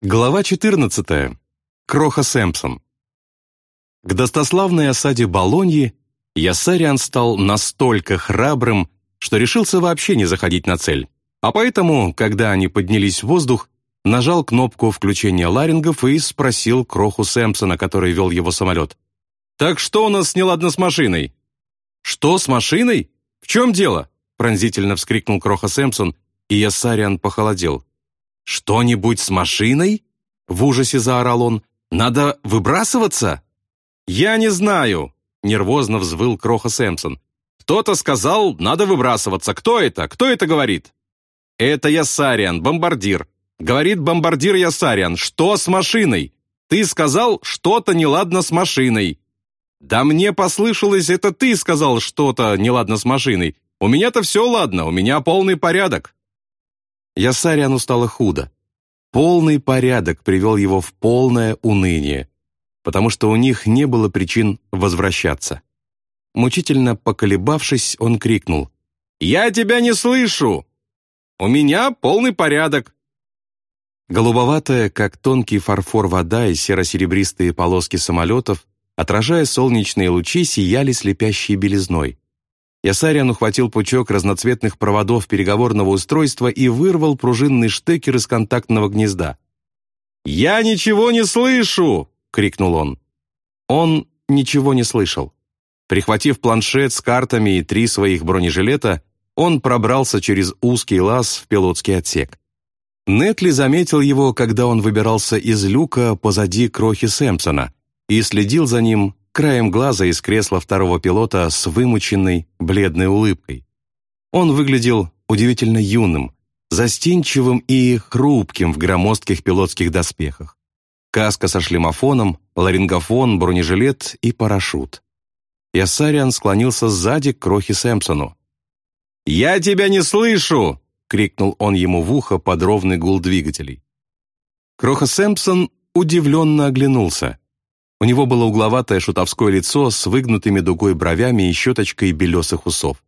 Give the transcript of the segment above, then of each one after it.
Глава 14. Кроха Сэмпсон. К достославной осаде Болоньи Ясариан стал настолько храбрым, что решился вообще не заходить на цель. А поэтому, когда они поднялись в воздух, нажал кнопку включения ларингов и спросил Кроху Сэмпсона, который вел его самолет. «Так что у нас неладно с машиной?» «Что с машиной? В чем дело?» пронзительно вскрикнул Кроха Сэмпсон, и Ясариан похолодел. «Что-нибудь с машиной?» — в ужасе заорал он. «Надо выбрасываться?» «Я не знаю», — нервозно взвыл Кроха Сэмпсон. «Кто-то сказал, надо выбрасываться. Кто это? Кто это говорит?» «Это Ясариан, бомбардир. Говорит бомбардир Ясариан. Что с машиной? Ты сказал, что-то неладно с машиной». «Да мне послышалось, это ты сказал что-то неладно с машиной. У меня-то все ладно, у меня полный порядок». Ясариану стало худо. Полный порядок привел его в полное уныние, потому что у них не было причин возвращаться. Мучительно поколебавшись, он крикнул «Я тебя не слышу! У меня полный порядок!» Голубоватая, как тонкий фарфор вода и серо-серебристые полоски самолетов, отражая солнечные лучи, сияли слепящей белизной. Ясариан ухватил пучок разноцветных проводов переговорного устройства и вырвал пружинный штекер из контактного гнезда. «Я ничего не слышу!» — крикнул он. Он ничего не слышал. Прихватив планшет с картами и три своих бронежилета, он пробрался через узкий лаз в пилотский отсек. Нетли заметил его, когда он выбирался из люка позади крохи Сэмпсона и следил за ним, краем глаза из кресла второго пилота с вымученной, бледной улыбкой. Он выглядел удивительно юным, застенчивым и хрупким в громоздких пилотских доспехах. Каска со шлемофоном, ларингофон, бронежилет и парашют. Ясариан склонился сзади к Крохе Сэмпсону. «Я тебя не слышу!» — крикнул он ему в ухо под ровный гул двигателей. Кроха Сэмпсон удивленно оглянулся. У него было угловатое шутовское лицо с выгнутыми дугой бровями и щеточкой белесых усов.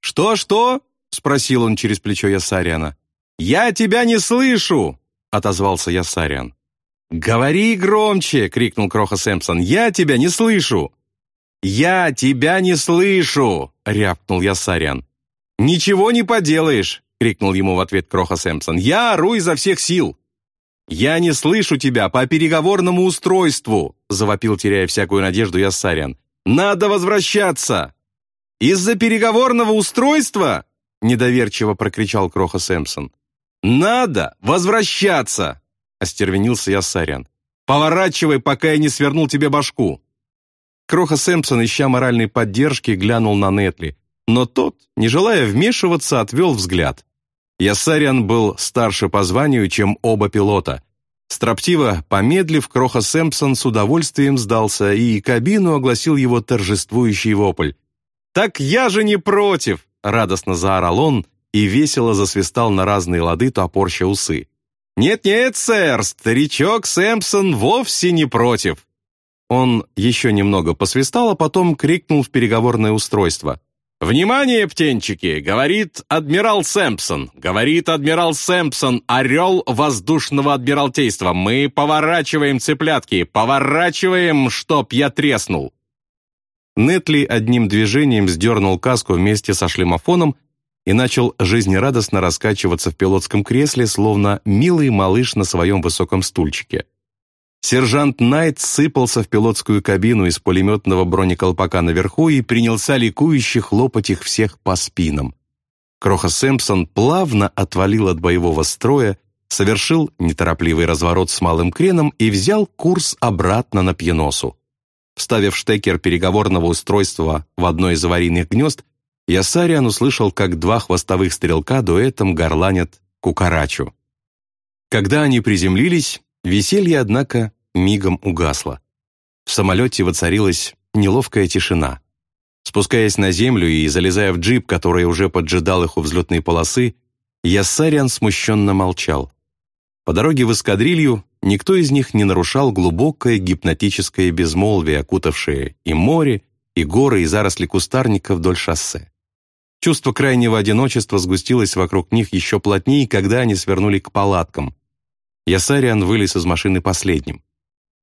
«Что-что?» — спросил он через плечо Ясариана. «Я тебя не слышу!» — отозвался Ясариан. «Говори громче!» — крикнул Кроха Сэмпсон. «Я тебя не слышу!» «Я тебя не слышу!» — рявкнул Ясариан. «Ничего не поделаешь!» — крикнул ему в ответ Кроха Сэмпсон. «Я ору изо всех сил!» «Я не слышу тебя по переговорному устройству!» завопил, теряя всякую надежду Яссарян. «Надо возвращаться!» «Из-за переговорного устройства?» недоверчиво прокричал Кроха Сэмпсон. «Надо возвращаться!» остервенился Яссарян. «Поворачивай, пока я не свернул тебе башку!» Кроха Сэмпсон, ища моральной поддержки, глянул на Нетли, но тот, не желая вмешиваться, отвел взгляд. Яссариан был старше по званию, чем оба пилота. Строптиво, помедлив, Кроха Сэмпсон с удовольствием сдался, и кабину огласил его торжествующий вопль. «Так я же не против!» — радостно заорал он и весело засвистал на разные лады, топорща усы. «Нет-нет, сэр, старичок Сэмпсон вовсе не против!» Он еще немного посвистал, а потом крикнул в переговорное устройство. «Внимание, птенчики!» — говорит адмирал Сэмпсон. Говорит адмирал Сэмпсон, орел воздушного адмиралтейства. Мы поворачиваем цыплятки, поворачиваем, чтоб я треснул. Нетли одним движением сдернул каску вместе со шлемофоном и начал жизнерадостно раскачиваться в пилотском кресле, словно милый малыш на своем высоком стульчике. Сержант Найт сыпался в пилотскую кабину из пулеметного бронеколпака наверху и принялся ликующе хлопать их всех по спинам. Кроха Сэмпсон плавно отвалил от боевого строя, совершил неторопливый разворот с малым креном и взял курс обратно на пьеносу. Вставив штекер переговорного устройства в одно из аварийных гнезд, Ясариан услышал, как два хвостовых стрелка дуэтом горланят кукарачу. Когда они приземлились, Веселье, однако, мигом угасло. В самолете воцарилась неловкая тишина. Спускаясь на землю и залезая в джип, который уже поджидал их у взлетной полосы, Яссариан смущенно молчал. По дороге в эскадрилью никто из них не нарушал глубокое гипнотическое безмолвие, окутавшее и море, и горы, и заросли кустарника вдоль шоссе. Чувство крайнего одиночества сгустилось вокруг них еще плотнее, когда они свернули к палаткам. Ясариан вылез из машины последним.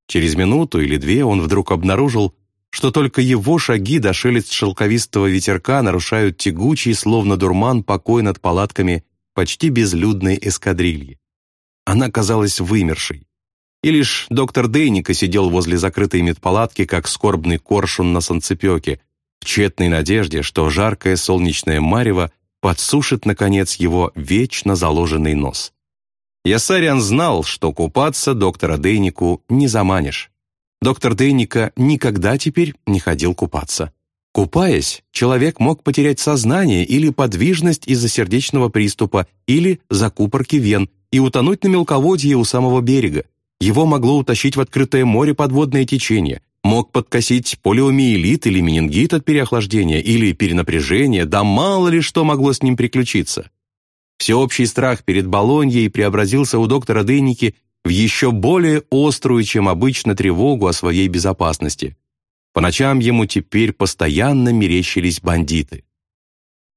Через минуту или две он вдруг обнаружил, что только его шаги до шелест шелковистого ветерка нарушают тягучий, словно дурман, покой над палатками почти безлюдной эскадрильи. Она казалась вымершей. И лишь доктор Дейника сидел возле закрытой медпалатки, как скорбный коршун на санцепёке, в тщетной надежде, что жаркое солнечное марево подсушит, наконец, его вечно заложенный нос. Ясариан знал, что купаться доктора Дейнику не заманишь. Доктор Дейника никогда теперь не ходил купаться. Купаясь, человек мог потерять сознание или подвижность из-за сердечного приступа или закупорки вен и утонуть на мелководье у самого берега. Его могло утащить в открытое море подводное течение, мог подкосить полиомиелит или менингит от переохлаждения или перенапряжения, да мало ли что могло с ним приключиться. Всеобщий страх перед Болоньей преобразился у доктора Дейники в еще более острую, чем обычно, тревогу о своей безопасности. По ночам ему теперь постоянно мерещились бандиты.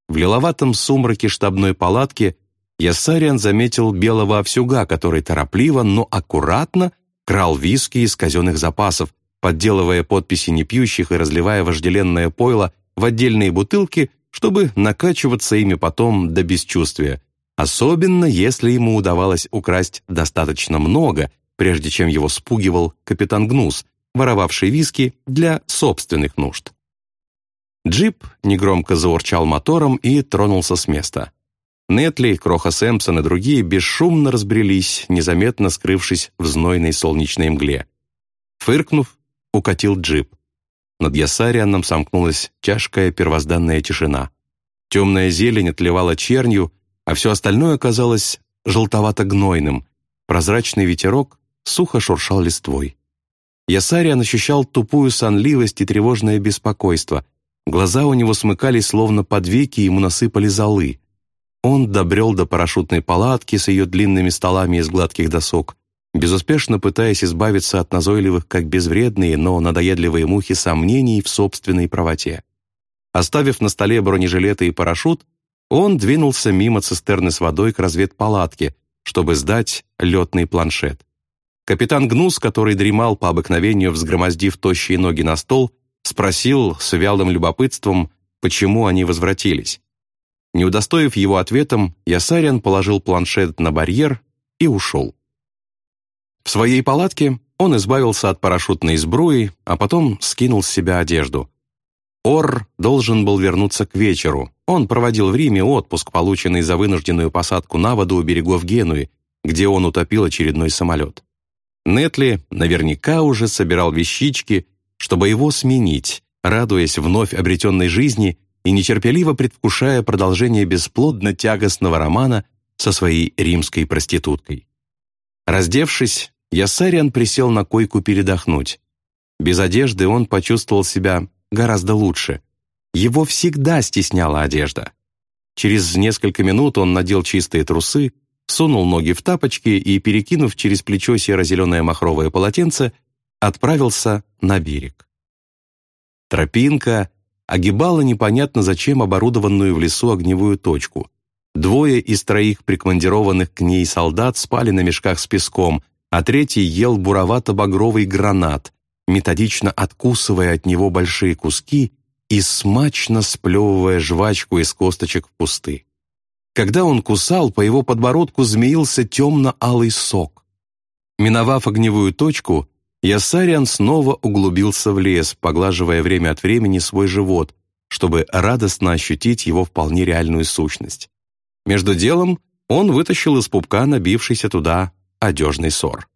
В лиловатом сумраке штабной палатки Ясариан заметил белого овсюга, который торопливо, но аккуратно крал виски из казенных запасов, подделывая подписи непьющих и разливая вожделенное пойло в отдельные бутылки, чтобы накачиваться ими потом до бесчувствия, особенно если ему удавалось украсть достаточно много, прежде чем его спугивал капитан Гнус, воровавший виски для собственных нужд. Джип негромко заурчал мотором и тронулся с места. Нетли, Кроха Сэмпсон и другие бесшумно разбрелись, незаметно скрывшись в знойной солнечной мгле. Фыркнув, укатил джип. Над Ясарианом сомкнулась тяжкая первозданная тишина. Темная зелень отливала чернью, а все остальное казалось желтовато-гнойным. Прозрачный ветерок сухо шуршал листвой. Ясариан ощущал тупую сонливость и тревожное беспокойство. Глаза у него смыкались, словно под веки, ему насыпали золы. Он добрел до парашютной палатки с ее длинными столами из гладких досок, безуспешно пытаясь избавиться от назойливых, как безвредные, но надоедливые мухи сомнений в собственной правоте. Оставив на столе бронежилеты и парашют, он двинулся мимо цистерны с водой к разведпалатке, чтобы сдать летный планшет. Капитан Гнус, который дремал по обыкновению, взгромоздив тощие ноги на стол, спросил с вялым любопытством, почему они возвратились. Не удостоив его ответом, Ясариан положил планшет на барьер и ушел. В своей палатке он избавился от парашютной сбруи, а потом скинул с себя одежду. Ор должен был вернуться к вечеру. Он проводил в Риме отпуск, полученный за вынужденную посадку на воду у берегов Генуи, где он утопил очередной самолет. Нетли наверняка уже собирал вещички, чтобы его сменить, радуясь вновь обретенной жизни и нетерпеливо предвкушая продолжение бесплодно-тягостного романа со своей римской проституткой. Раздевшись, Ясариан присел на койку передохнуть. Без одежды он почувствовал себя гораздо лучше. Его всегда стесняла одежда. Через несколько минут он надел чистые трусы, сунул ноги в тапочки и, перекинув через плечо серо-зеленое махровое полотенце, отправился на берег. Тропинка огибала непонятно зачем оборудованную в лесу огневую точку. Двое из троих прикомандированных к ней солдат спали на мешках с песком, а третий ел буровато-багровый гранат, методично откусывая от него большие куски и смачно сплевывая жвачку из косточек в кусты. Когда он кусал, по его подбородку змеился темно-алый сок. Миновав огневую точку, Ясариан снова углубился в лес, поглаживая время от времени свой живот, чтобы радостно ощутить его вполне реальную сущность. Между делом он вытащил из пупка набившийся туда одежный сор.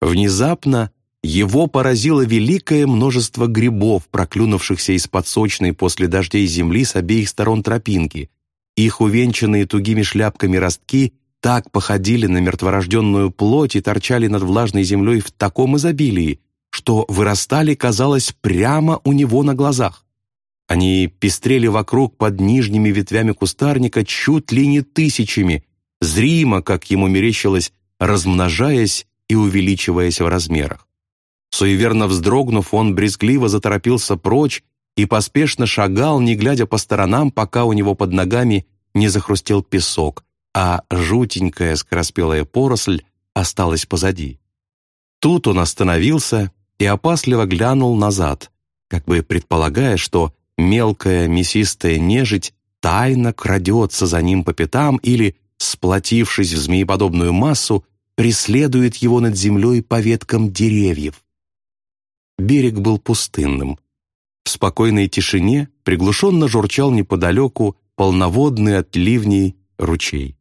Внезапно его поразило великое множество грибов, проклюнувшихся из-под сочной после дождей земли с обеих сторон тропинки. Их увенчанные тугими шляпками ростки так походили на мертворожденную плоть и торчали над влажной землей в таком изобилии, что вырастали, казалось, прямо у него на глазах. Они пестрели вокруг под нижними ветвями кустарника чуть ли не тысячами, зримо, как ему мерещилось, размножаясь и увеличиваясь в размерах. Суеверно вздрогнув, он брезгливо заторопился прочь и поспешно шагал, не глядя по сторонам, пока у него под ногами не захрустел песок, а жутенькая скороспелая поросль осталось позади. Тут он остановился и опасливо глянул назад, как бы предполагая, что мелкая мясистая нежить тайно крадется за ним по пятам или, сплотившись в змееподобную массу, преследует его над землей по веткам деревьев. Берег был пустынным. В спокойной тишине приглушенно журчал неподалеку полноводный от ливней ручей.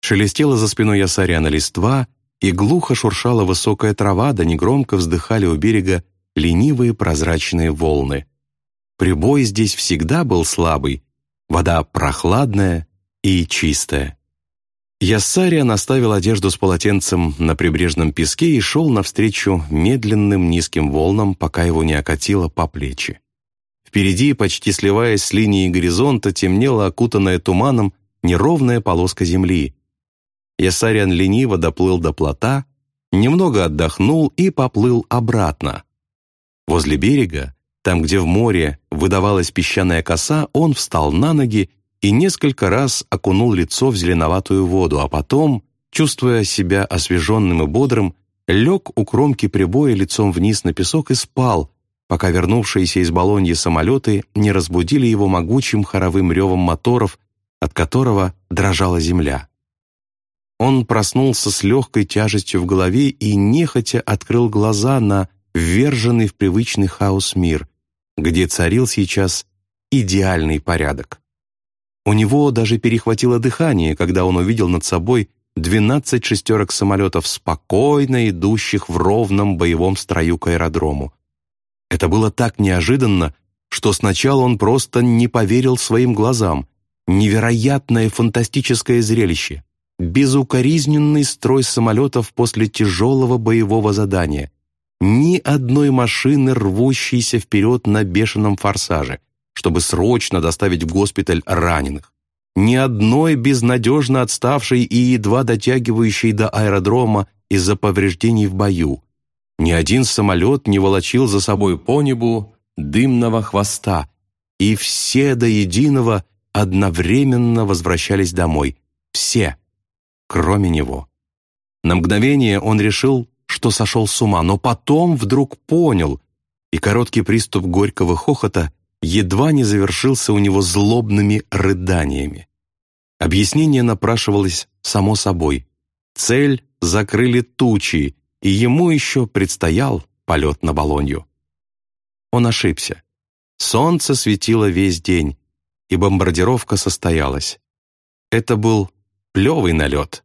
Шелестела за спиной Ясаряна листва, и глухо шуршала высокая трава, да негромко вздыхали у берега ленивые прозрачные волны. Прибой здесь всегда был слабый, вода прохладная и чистая. Яссария наставил одежду с полотенцем на прибрежном песке и шел навстречу медленным низким волнам, пока его не окатило по плечи. Впереди, почти сливаясь с линией горизонта, темнела окутанная туманом неровная полоска земли. Ясариан лениво доплыл до плота, немного отдохнул и поплыл обратно. Возле берега, там, где в море выдавалась песчаная коса, он встал на ноги и несколько раз окунул лицо в зеленоватую воду, а потом, чувствуя себя освеженным и бодрым, лег у кромки прибоя лицом вниз на песок и спал, пока вернувшиеся из Болоньи самолеты не разбудили его могучим хоровым ревом моторов, от которого дрожала земля. Он проснулся с легкой тяжестью в голове и нехотя открыл глаза на вверженный в привычный хаос мир, где царил сейчас идеальный порядок. У него даже перехватило дыхание, когда он увидел над собой двенадцать шестерок самолетов, спокойно идущих в ровном боевом строю к аэродрому. Это было так неожиданно, что сначала он просто не поверил своим глазам. Невероятное фантастическое зрелище. Безукоризненный строй самолетов после тяжелого боевого задания. Ни одной машины, рвущейся вперед на бешеном форсаже – чтобы срочно доставить в госпиталь раненых. Ни одной безнадежно отставшей и едва дотягивающей до аэродрома из-за повреждений в бою. Ни один самолет не волочил за собой по небу дымного хвоста, и все до единого одновременно возвращались домой. Все, кроме него. На мгновение он решил, что сошел с ума, но потом вдруг понял, и короткий приступ горького хохота едва не завершился у него злобными рыданиями. Объяснение напрашивалось само собой. Цель закрыли тучи, и ему еще предстоял полет на Болонью. Он ошибся. Солнце светило весь день, и бомбардировка состоялась. Это был плевый налет.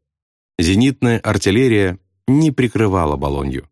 Зенитная артиллерия не прикрывала Болонью.